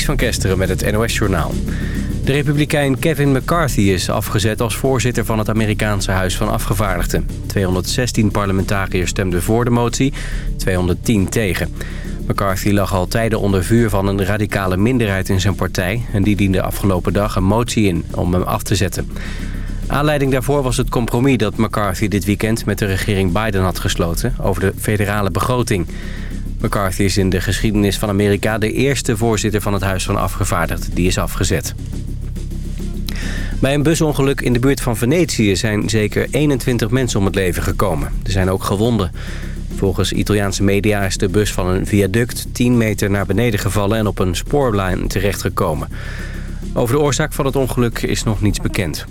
Van Kesteren met het NOS-journaal. De republikein Kevin McCarthy is afgezet als voorzitter van het Amerikaanse Huis van Afgevaardigden. 216 parlementariërs stemden voor de motie, 210 tegen. McCarthy lag al tijden onder vuur van een radicale minderheid in zijn partij... en die diende afgelopen dag een motie in om hem af te zetten. Aanleiding daarvoor was het compromis dat McCarthy dit weekend met de regering Biden had gesloten... over de federale begroting. McCarthy is in de geschiedenis van Amerika de eerste voorzitter van het Huis van Afgevaardigden. Die is afgezet. Bij een busongeluk in de buurt van Venetië zijn zeker 21 mensen om het leven gekomen. Er zijn ook gewonden. Volgens Italiaanse media is de bus van een viaduct 10 meter naar beneden gevallen en op een spoorlijn terechtgekomen. Over de oorzaak van het ongeluk is nog niets bekend.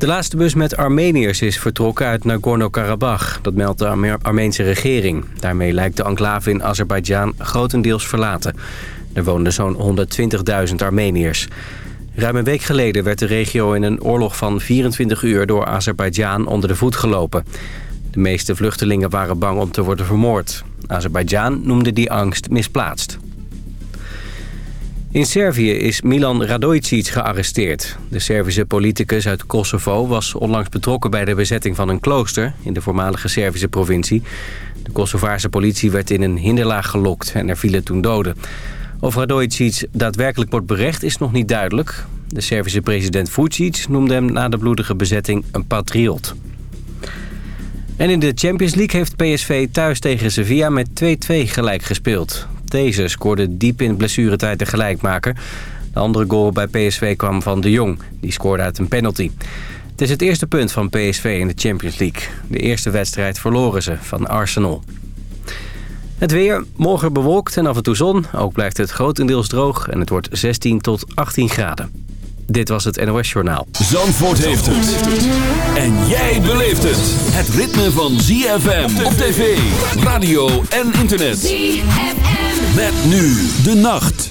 De laatste bus met Armeniërs is vertrokken uit Nagorno-Karabakh. Dat meldt de Armeense regering. Daarmee lijkt de enclave in Azerbeidzjan grotendeels verlaten. Er woonden zo'n 120.000 Armeniërs. Ruim een week geleden werd de regio in een oorlog van 24 uur door Azerbeidzjan onder de voet gelopen. De meeste vluchtelingen waren bang om te worden vermoord. Azerbeidzjan noemde die angst misplaatst. In Servië is Milan Radojcic gearresteerd. De Servische politicus uit Kosovo was onlangs betrokken bij de bezetting van een klooster... in de voormalige Servische provincie. De Kosovaarse politie werd in een hinderlaag gelokt en er vielen toen doden. Of Radojcic daadwerkelijk wordt berecht is nog niet duidelijk. De Servische president Vucic noemde hem na de bloedige bezetting een patriot. En in de Champions League heeft PSV thuis tegen Sevilla met 2-2 gelijk gespeeld. Deze scoorde diep in blessuretijd de gelijkmaker. De andere goal bij PSV kwam van De Jong. Die scoorde uit een penalty. Het is het eerste punt van PSV in de Champions League. De eerste wedstrijd verloren ze van Arsenal. Het weer, morgen bewolkt en af en toe zon. Ook blijft het grotendeels droog en het wordt 16 tot 18 graden. Dit was het NOS Journaal. Zandvoort heeft het. En jij beleeft het. Het ritme van ZFM op tv, radio en internet. ZFM. Met nu de nacht.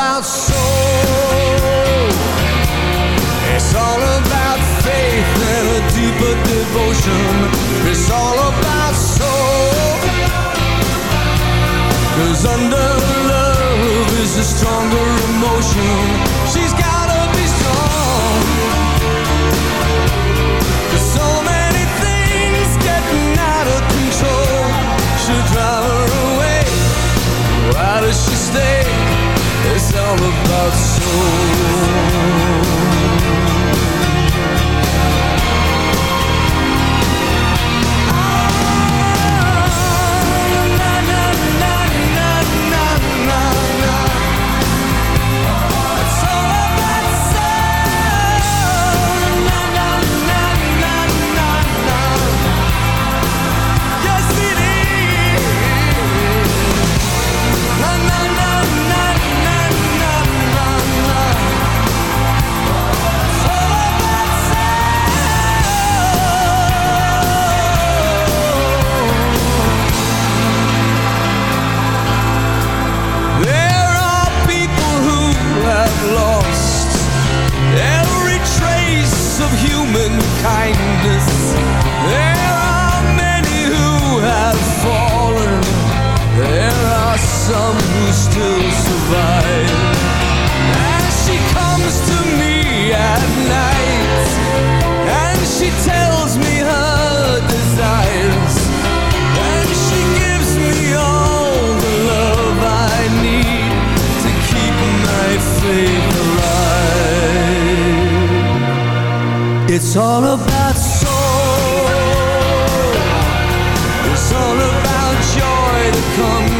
about soul. It's all about faith and a deeper devotion. It's all about soul. Cause under love is a stronger emotion. She's gotta be strong. Cause so many things getting out of control. Should drive her away. Why does she stay? all about soul. kindness. It's all about soul. It's all about joy to come.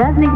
Durazno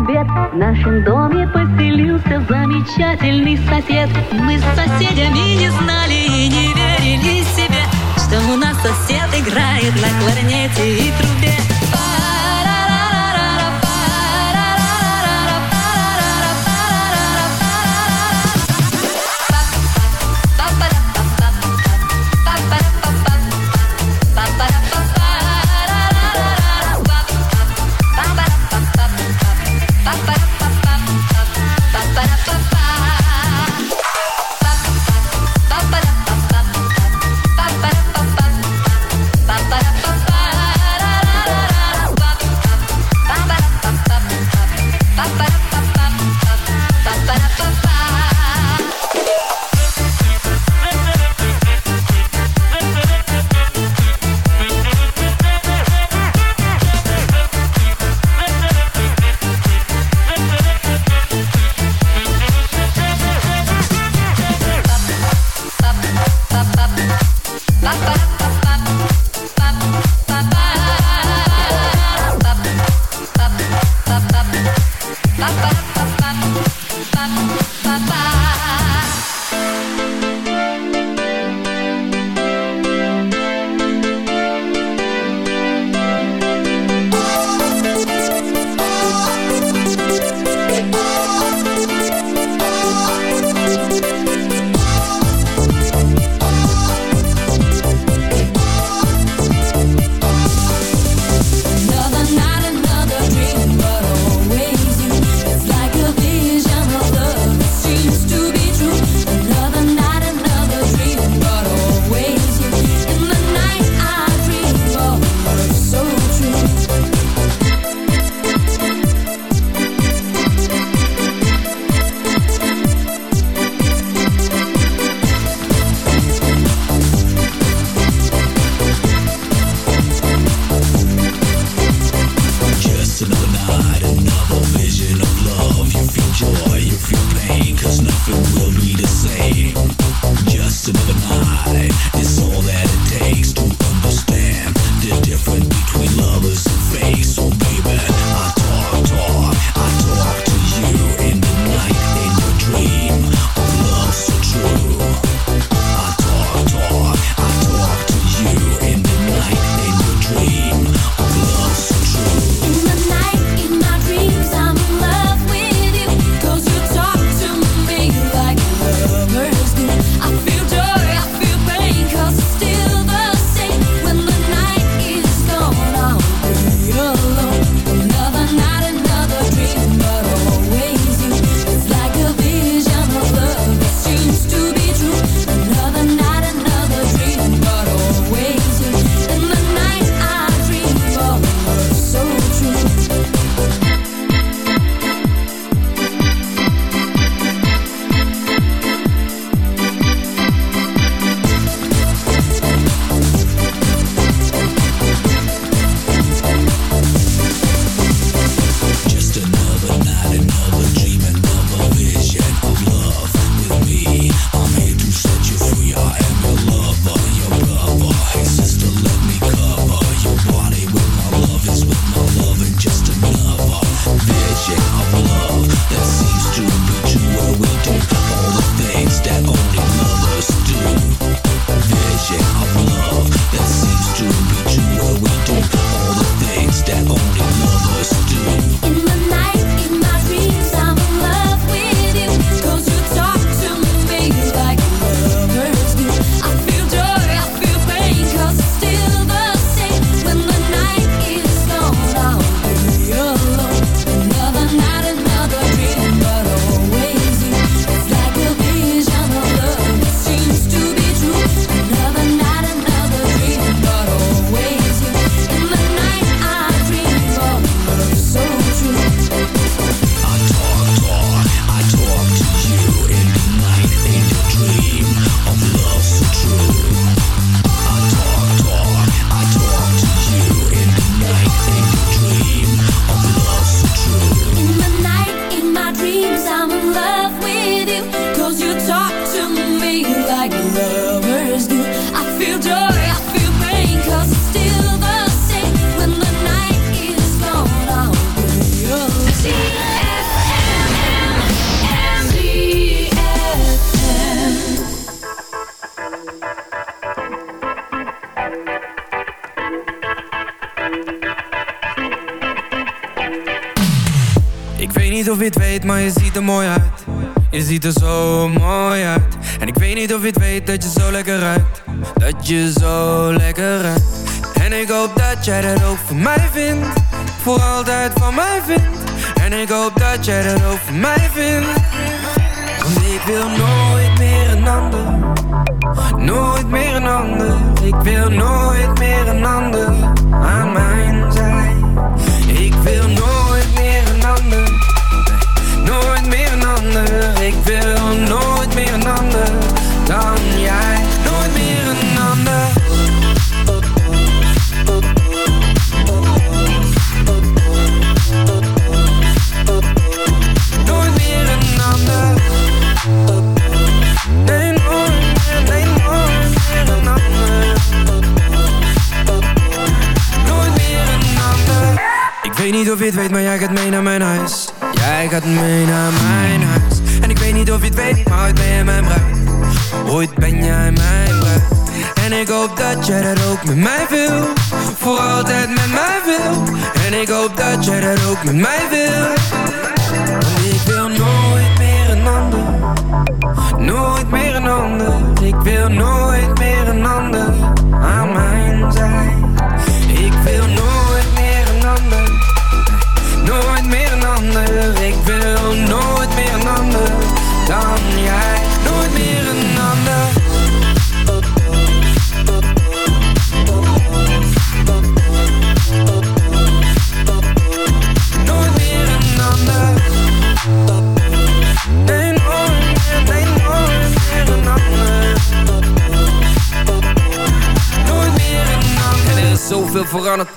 je zo lekker. Ruikt En ik hoop dat jij dat ook voor mij vindt. Voor altijd van mij vindt. En ik hoop dat jij dat ook met mij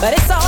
but it's all